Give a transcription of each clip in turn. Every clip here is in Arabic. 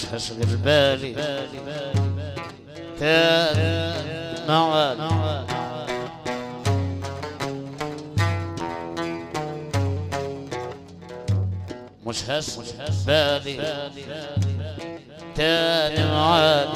مش هشغل بالي. تاني معاك مش هشغل بالي. تاني معاك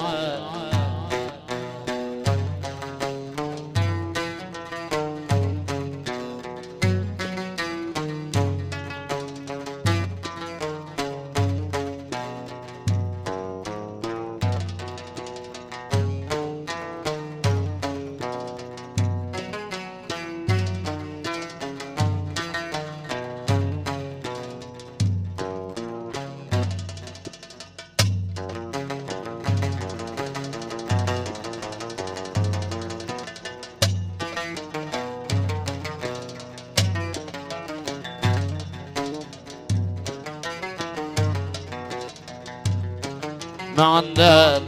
مع الناس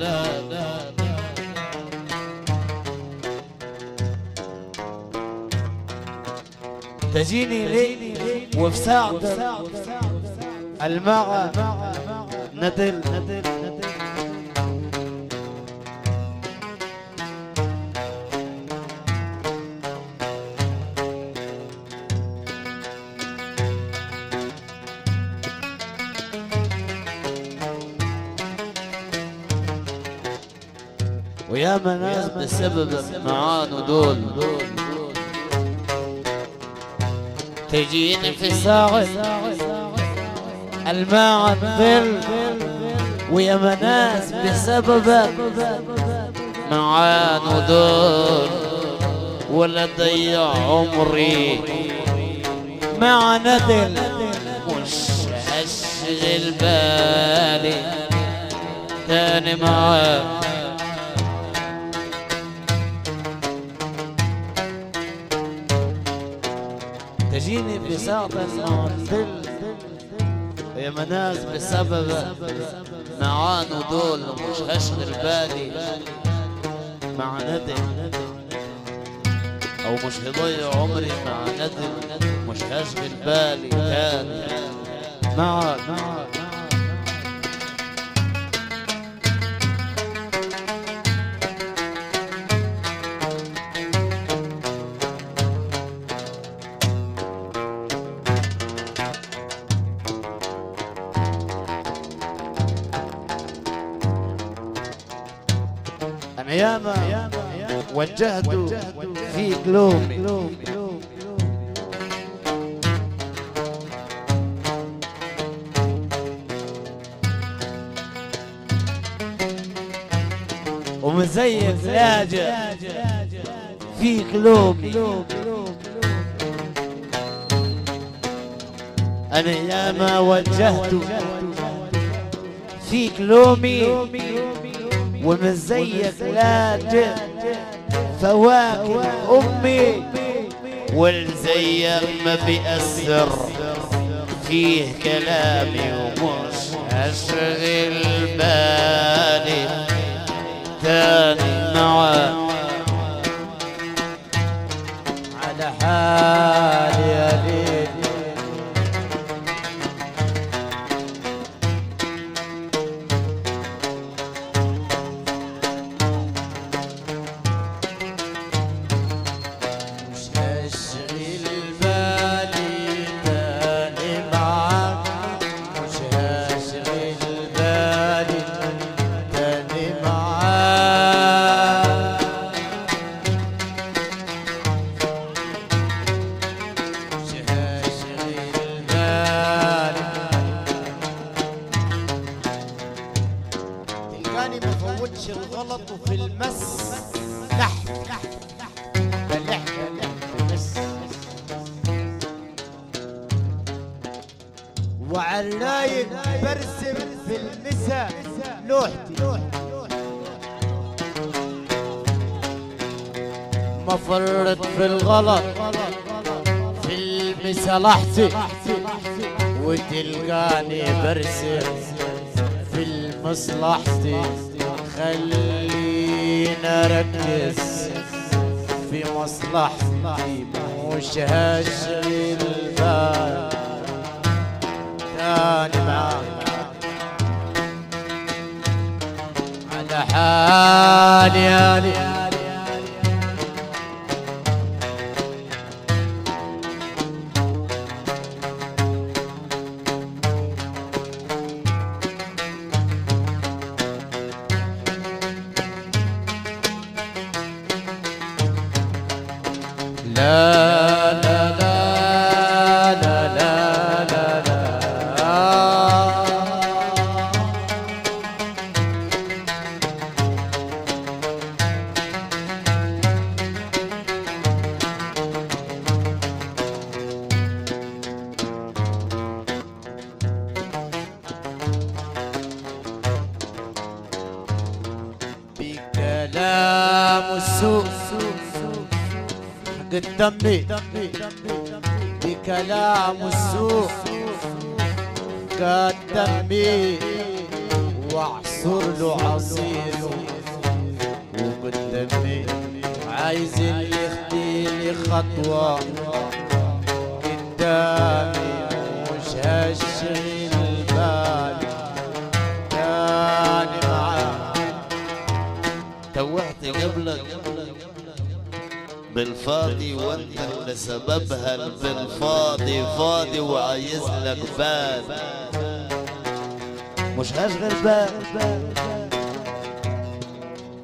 تجيني لي وفي ساعة الماء ندل ويا ناس بسبب معانو دول. تجيني في ساعة الماء ظل ويا مناس بسببك معانو دول. ولا ضيع عمري مع ندل مش هشغل بالي تاني معاك. تجيني في ساعة الماء ظل ويا مناس بسببك معانو دول مش هشغل بالي مع ندل أو مش هضيع عمري مع ندم مش هشغل بالي تاني. معك معك ياما وجهت في قلوبي. ومزيف لاجئ في قلوبي. أنا ياما وجهت في قلوبي. ومزيف لاجئ فواكه أمي. والزيك ما بيأثر فيه كلامي ومش هشغل بالي. تاني معاك على حالي وفي المس. بس وعلايق برسم في المسا لوحتي. ما فرط في الغلط في المصلحتي وتلقاني برسم في المصلحتي. خلينا ركز في مصلحتي مش هشغل البال تاني معاك. على حالي كلام السوق قد دمي بكلام السوق قدمي واعصر له عصير وقدمي عايزين يخطيني خطوه قدامي مش هالشي بالفاضي وانت اللي سببها بالفاضي فاضي وعايز لك بال مش هشغل بال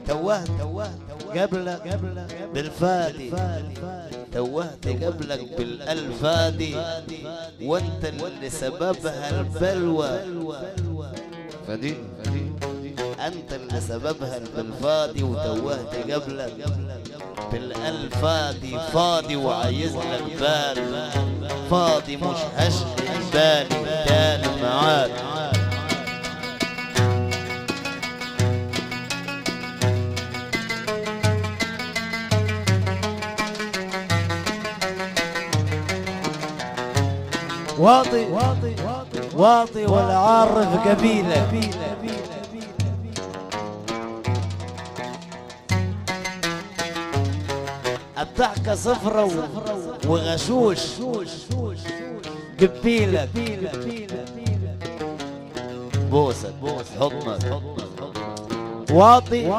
توهت قبلك بالفادي توهت قبلك بالالفادي وانت اللي سببها البلوى. فدي انت اللي سببها بالفاضي وتوهت قبلك بالالفادي فاضي وعايز لك بال. فاضي مش هشغل بالي تاني معاك. واطي واطي ولا عارف قبيلة. الضحكة صفرة وغشوش. قبيلة. بوسك حضنك واطي.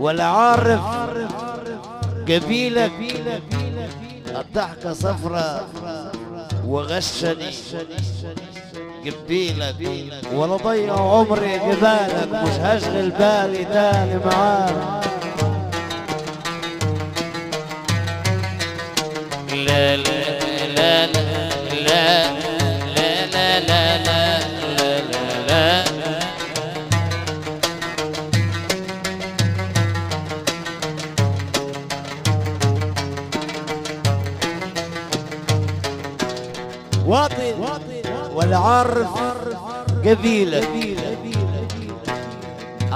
ولا عارف. قبيلة. الضحكة صفرة. وغشني. قبيلك ولا ضيع عمري قبالك مش هشغل بالي تاني معاك. ولا عارف قبيلة.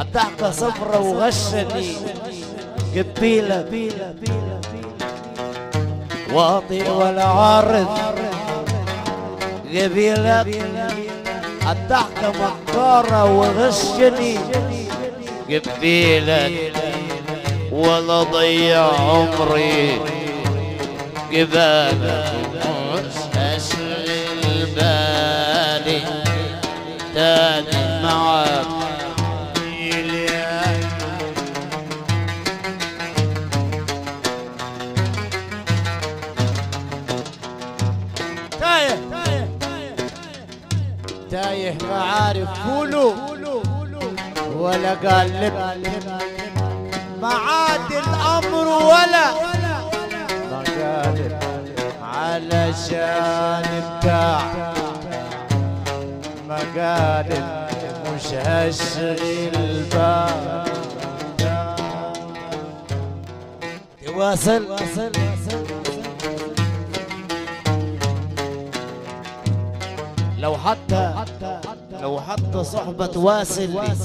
الضحكة صفرة وغشني قبيلة. واطي ولا عارف قبيلة الضحكة مكارة وغشني. قبيلك ولا ضيع عمري. قبالك مش هشغل بالي. تاني معاك ما عارف فولو ولا قالب ما عاد الأمر ولا. ما قالب علشان بتاع ما قالب مش هشغل بال تواصل. لو حتى لو حتى صحبة واصل لي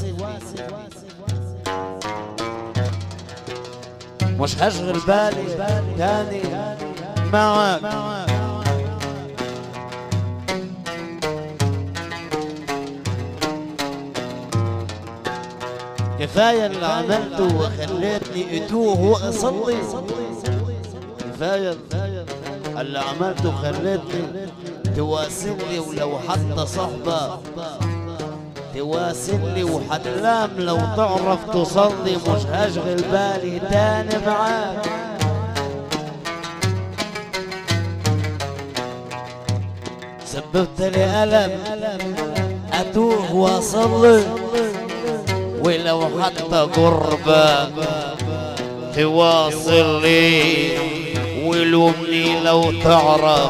مش هشغل بالي تاني. معك كفاية اللي عملته وخليتني أتوه وأصلي. كفاية اللي عملته خليتني تواسلني ولو حتى صحبة تواسلي وحتلام لو تعرف تصلي مش هشغل بالي تاني معاك. سببت لي ألم أتوه وأصلي ولو حتى قربك تواصل لي ولومني لو تعرف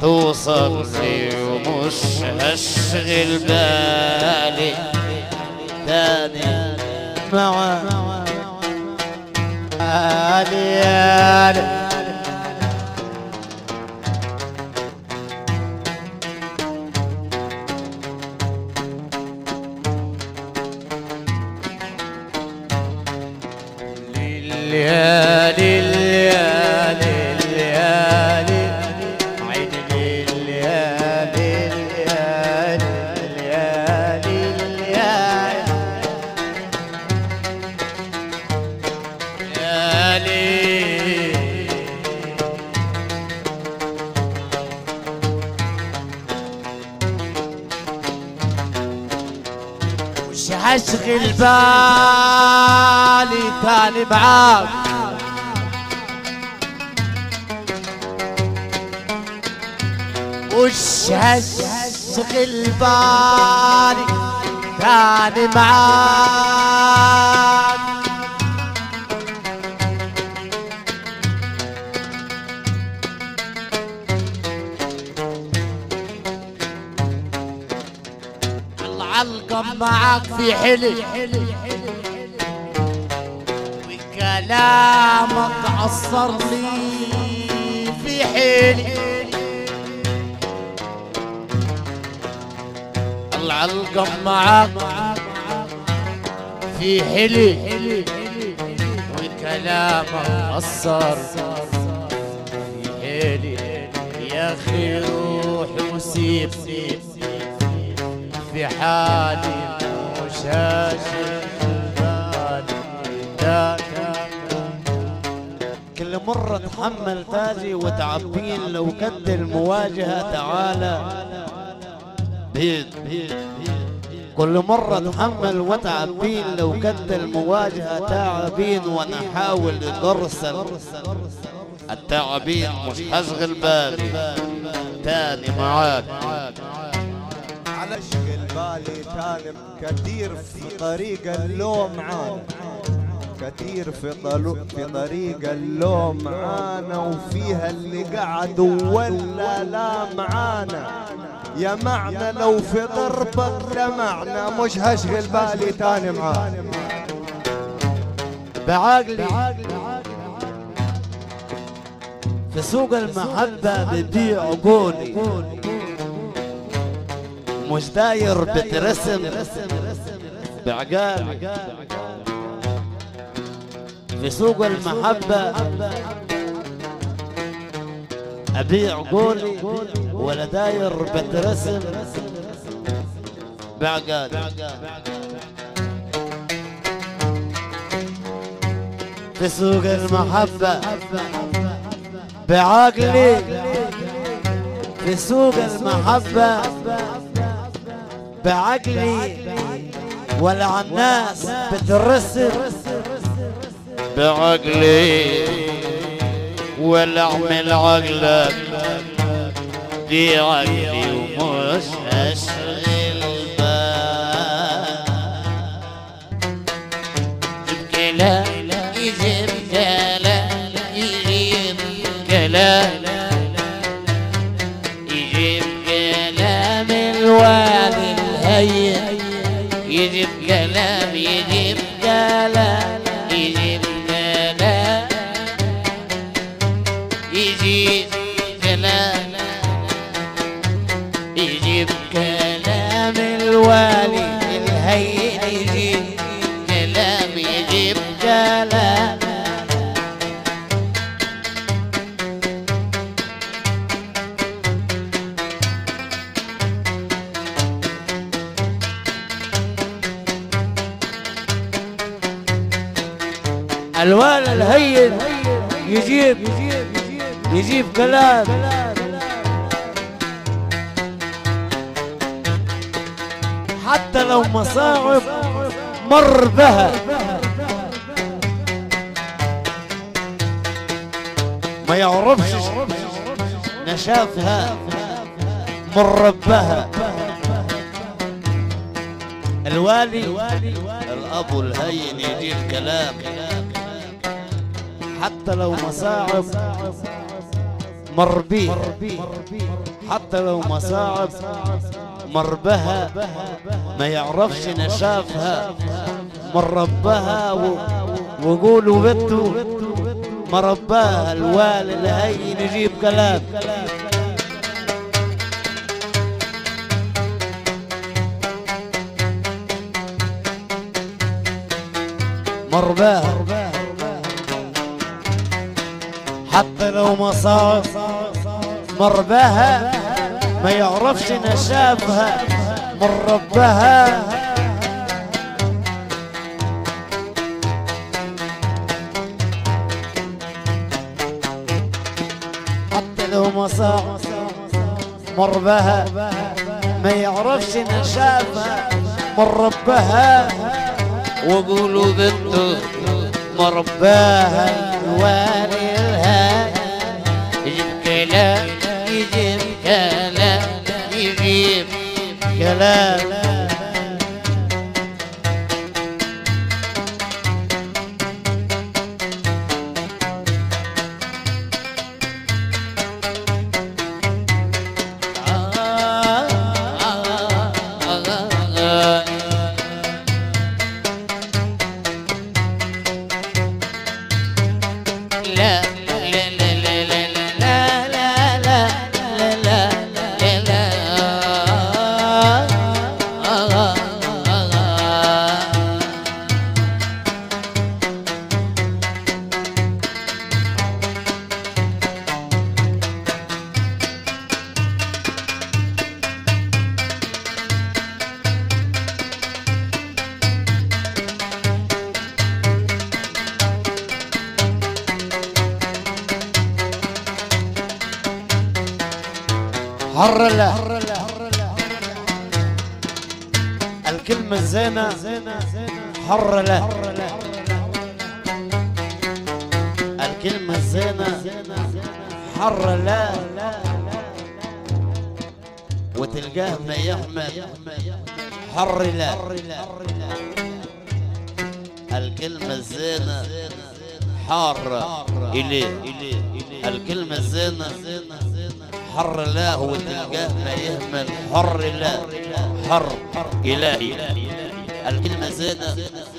توصل لي ومش هشغل بالي. تاني معاك آلي آلي. بالي تاني معاك وش هشغل بالي تاني معاك العلقم معاك في حلي. وكلامك عصر لي في حيلي العلقم معاك في حلي. وكلامك عصر في حيلي يا أخي روح وسيبني في حالي مش هاشم كل مرة اتحمل تاجي وتعبين لو كد المواجهة تعالى. بيد كل مرة اتحمل وتعبين لو كد المواجهة تعبين وأنا حاول ارسل التعبين مش هشغل بالي تاني معاك. بالي تاني كثير في طريق اللوم معانا كثير في في طريق اللوم معانا وفيها اللي قعدوا ولا لا معانا يا معنى لو في ضربك لمعنا مش هشغل بالي تاني معانا بعقلي في سوق المحبة ببيع عقولي مش داير بترسم بعقالي في سوق المحبة. أبيع عقولي ولا داير بترسم بعقالي في سوق المحبة بعقلي. في سوق المحبة بعقلي ولا على الناس بترسم بعقلي ولا اعمل عقلك دي عقلي ومش هشغل يجيب كلام يجيب مر بها ما يعرفش نشافها من ربها الوالي الأب الهين يجيب كلام حتى لو مصاعب مر بيه حتى لو مصاعب مر بها ما يعرفش نشافها. من ربها وقولوا بنته ما رباها الوالي الهين يجيب كلام. مرباها حتى لو مصاب مرباها ما يعرفش نشافها من ربها. حتى لو مصاب مربها ما يعرفش نشافها من ربها. وقولوا بنته مرباها الوالي الهادي يجيب كلام يجيب كلام la الكلمة الزينة حر له وتلقاه ما يحمل حر له الكلمة الزينة حارة إليه. الكلمة الزينة حر له وتلقاه ما يهمل حر له حر إلهي. الكلمة زينة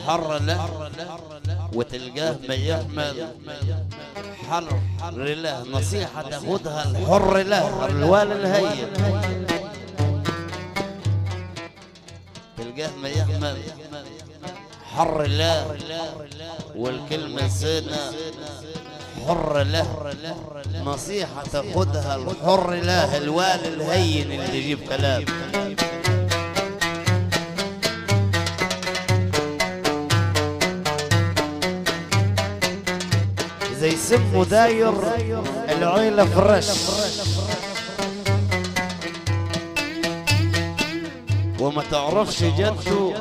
حر له وتلقاه ما يحمل حر له نصيحة تاخدها الحر له الوالي الهين. تلقاه ما يحمل حر له والكلمة زينة حر له. نصيحة تاخدها الحر له الوالي الهين اللي يجيب كلام. سمه داير العيلة فرش وما تعرفش جدته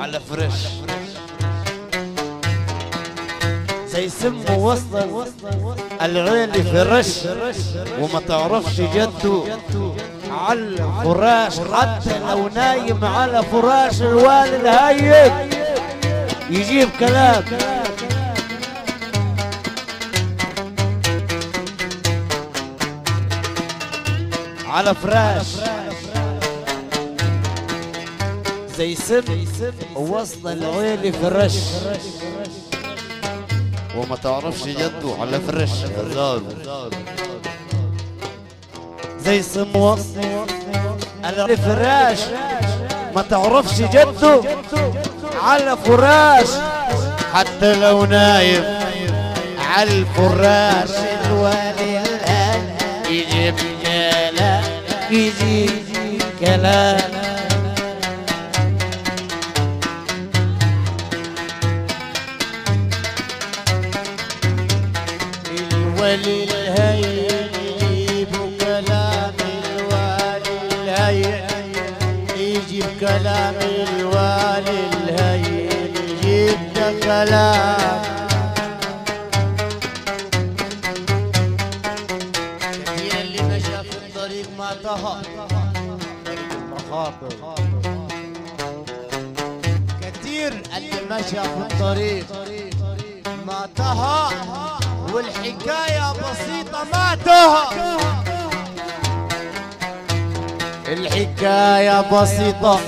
على فريش زي سمه وصل العيلة فرش وما تعرفش جده على الفراش. حتى لو نايم على فراش الوالد هايب يجيب كلام. على فراش. زي سم وصل العيلة فرش وما تعرفش جده على فريش هزار زي سم وصل الفراش ما تعرفش جده على فراش. حتى لو نايم على الفراش الوالي يجي كلام. الولي الهين يجيب كلام الوالي الهين يجيب كلام الوالي الهين جبت كلام المخاطر كثير اللي مشى في الطريق. ما طهى والحكاية بسيطة ما تهى. الحكاية بسيطة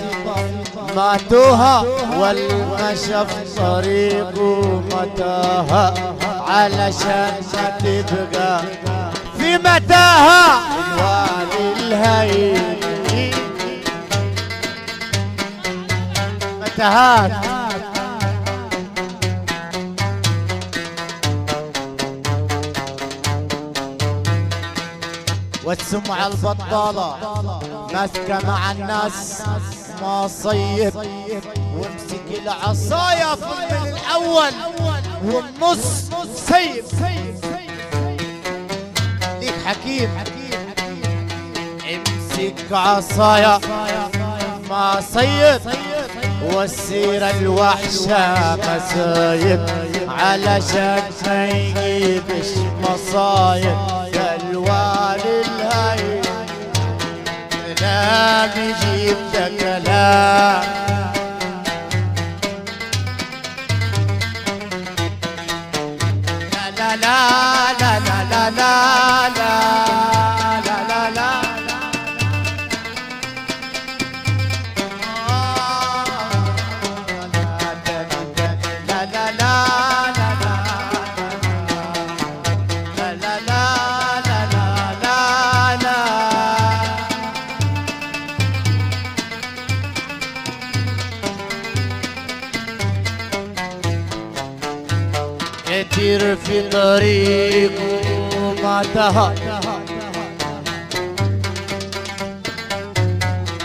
ما توها والمشى في طريقه متاهة علشان ما تبقى في متاهة. الوالي الهين متاهات والسمعة البطالة ماسكة مع الناس. ما صيب. وامسك العصاية في الأول. والنص سيب. ليك حكيم. امسك عصايا ما صيب. والسيرة الوحشة مسايب علشان ما يجيبش مصايب. الوالي الهي كلام يجيب ده كلام لا لا لا. لا لا لا.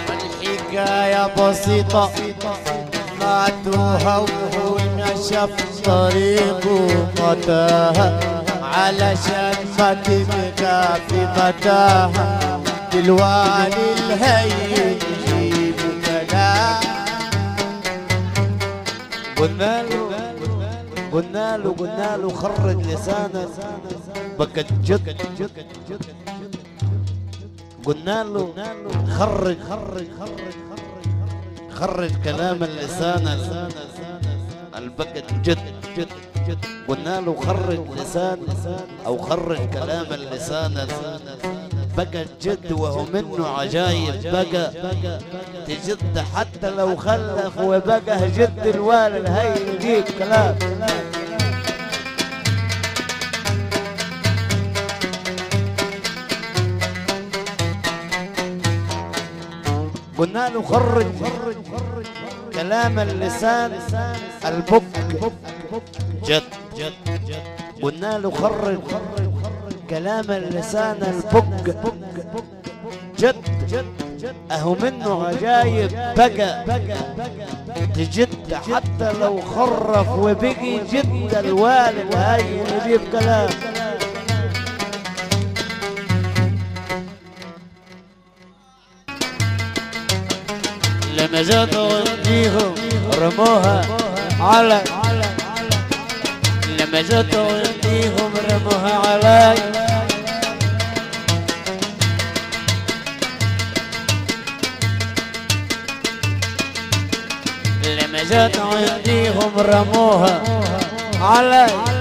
الحكاية بسيطة ما توها وهو في طريقه تهى علشان تبقى في متاهة الوالي الهين يجيب كلام قلنا له قلنا له قلنا له خرج لسانك بقت جد. قلنا له خرج خرج خرج خرج كلام اللسان البقت جد. جد قلنا له خرج لسان أو خرج كلام اللسان بقى جد وهو منه عجايب. بقى تجد حتى لو خلف وبقى جد الوالد هي يجيب كلام. قلنا له خرج كلام اللسان البك جد. جد جد قلنا له خرج كلام اللسان البك جد. أهو منه عجايب بقى تجد حتى لو خرف وبقي جد الوالد هاي يجيب كلام حاجات غنيهم رموها على لما جات غنيهم رموها علي. لما جات غنيهم رموها علي.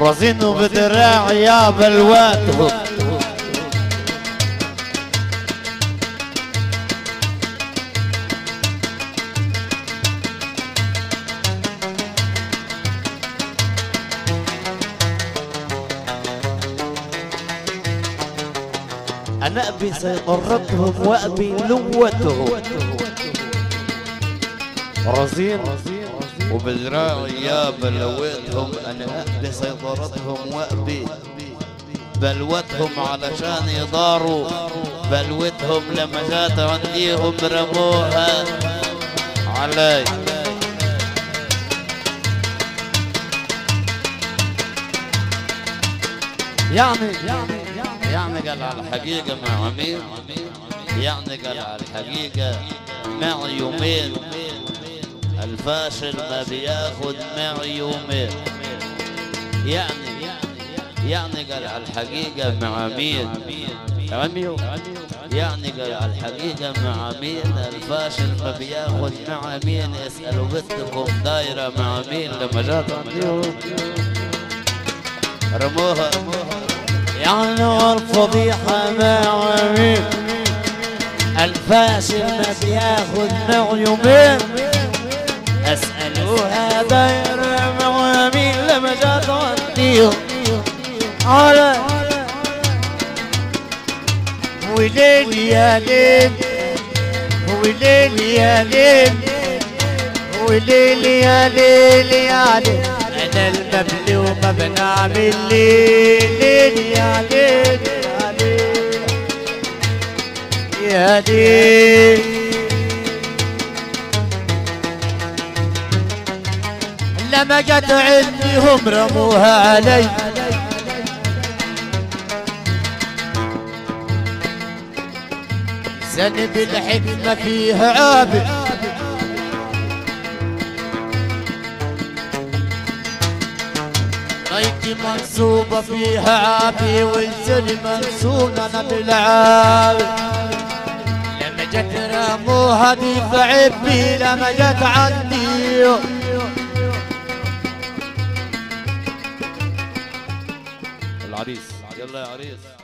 رزين بدراع يا بلوات أنا أبي سيطرتهم وأبي لوتهم. رزين, رزين وبذراعي يا بلويتهم أنا اهدي سيطرتهم وأبي. بلوتهم علشان يداروا بلوتهم لما جات عنديهم رموها علي. يعني يعني يعني قال على الحقيقة مع عمير يعني قال على الحقيقة مع يومين. الفاشل ما بياخد مع يومين يعني يعني قال على الحقيقة مع مين عميو يعني قال على الحقيقة مع مين الفاشل ما بياخد مع مين اسألوا بنتكم دايرة مع مين لما جات عنديهم رموها. يعني والفضيحة مع مين الفاشل ما بياخد مع يومين اسألوها دايرة مع مين لما جات عنديهم على وليل يا ليل وليل يا ليل وليل يا ليل يا ليل. أنا المبلي وما بنعمل ليل ليل يا ليل يا ليل. يا ليل. لما جت عندهم رموها علي. سنب الحكمة فيها عابد. بيتي منصوبة فيها عابي والسن منصوب أنا بالعابي لما جت رموها دي فعبي لما جت عندي. يلا يا عريس.